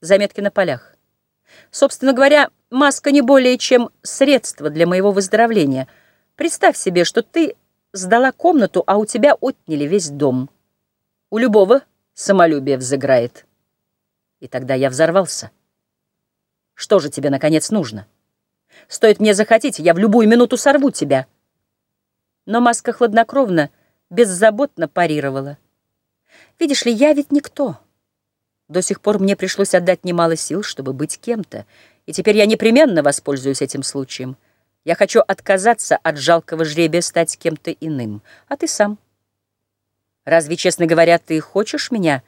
Заметки на полях. Собственно говоря, маска не более чем средство для моего выздоровления. Представь себе, что ты сдала комнату, а у тебя отняли весь дом. У любого самолюбие взыграет. И тогда я взорвался. Что же тебе, наконец, нужно? Стоит мне захотеть, я в любую минуту сорву тебя. Но маска хладнокровно, беззаботно парировала. Видишь ли, я ведь никто. До сих пор мне пришлось отдать немало сил, чтобы быть кем-то, и теперь я непременно воспользуюсь этим случаем. Я хочу отказаться от жалкого жребия стать кем-то иным. А ты сам? Разве, честно говоря, ты хочешь меня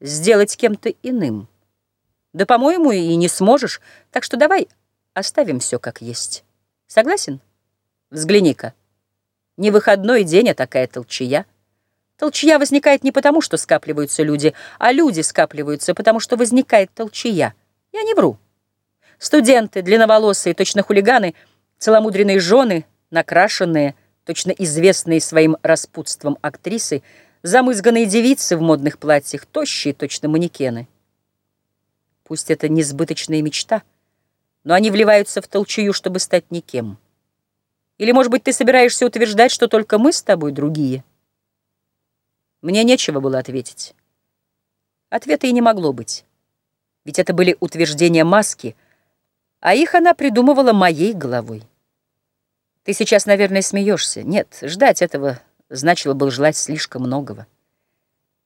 сделать кем-то иным? Да, по-моему, и не сможешь, так что давай оставим все как есть. Согласен? Взгляни-ка. Не выходной день, а такая толчая — Толчья возникает не потому, что скапливаются люди, а люди скапливаются, потому что возникает толчья. Я не вру. Студенты, длинноволосые, точно хулиганы, целомудренные жены, накрашенные, точно известные своим распутством актрисы, замызганные девицы в модных платьях, тощие, точно манекены. Пусть это несбыточная мечта, но они вливаются в толчую, чтобы стать никем. Или, может быть, ты собираешься утверждать, что только мы с тобой другие — мне нечего было ответить. Ответа и не могло быть. Ведь это были утверждения маски, а их она придумывала моей головой. Ты сейчас, наверное, смеешься. Нет, ждать этого значило бы желать слишком многого.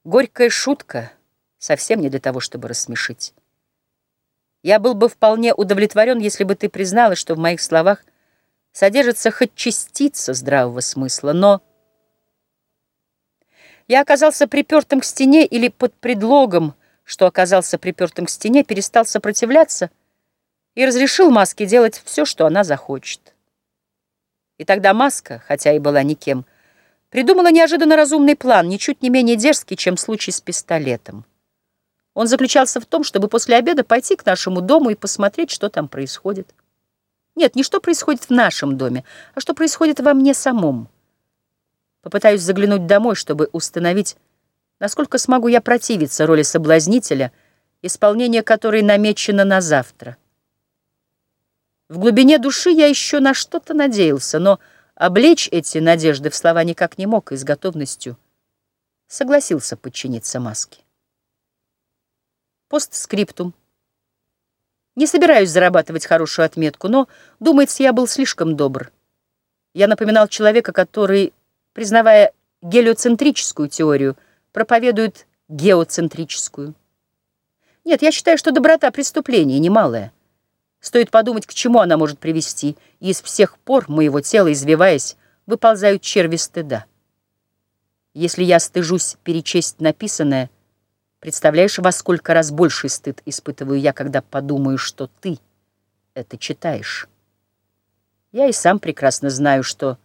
Горькая шутка совсем не для того, чтобы рассмешить. Я был бы вполне удовлетворен, если бы ты признала, что в моих словах содержится хоть частица здравого смысла, но... Я оказался припертым к стене или под предлогом, что оказался припертым к стене, перестал сопротивляться и разрешил Маске делать все, что она захочет. И тогда Маска, хотя и была никем, придумала неожиданно разумный план, ничуть не менее дерзкий, чем случай с пистолетом. Он заключался в том, чтобы после обеда пойти к нашему дому и посмотреть, что там происходит. Нет, не что происходит в нашем доме, а что происходит во мне самом. Попытаюсь заглянуть домой, чтобы установить, насколько смогу я противиться роли соблазнителя, исполнение которой намечено на завтра. В глубине души я еще на что-то надеялся, но облечь эти надежды в слова никак не мог и с готовностью согласился подчиниться маске. Постскриптум. Не собираюсь зарабатывать хорошую отметку, но, думается, я был слишком добр. Я напоминал человека, который признавая гелиоцентрическую теорию, проповедует геоцентрическую. Нет, я считаю, что доброта преступление немалое. Стоит подумать, к чему она может привести, и из всех пор моего тела, извиваясь, выползают черви стыда. Если я стыжусь перечесть написанное, представляешь, во сколько раз больший стыд испытываю я, когда подумаю, что ты это читаешь. Я и сам прекрасно знаю, что...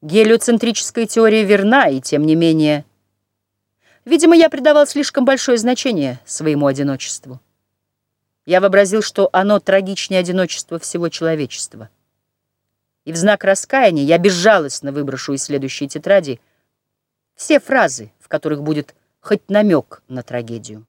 Гелиоцентрическая теория верна, и тем не менее... Видимо, я придавал слишком большое значение своему одиночеству. Я вообразил, что оно трагичнее одиночества всего человечества. И в знак раскаяния я безжалостно выброшу из следующей тетради все фразы, в которых будет хоть намек на трагедию.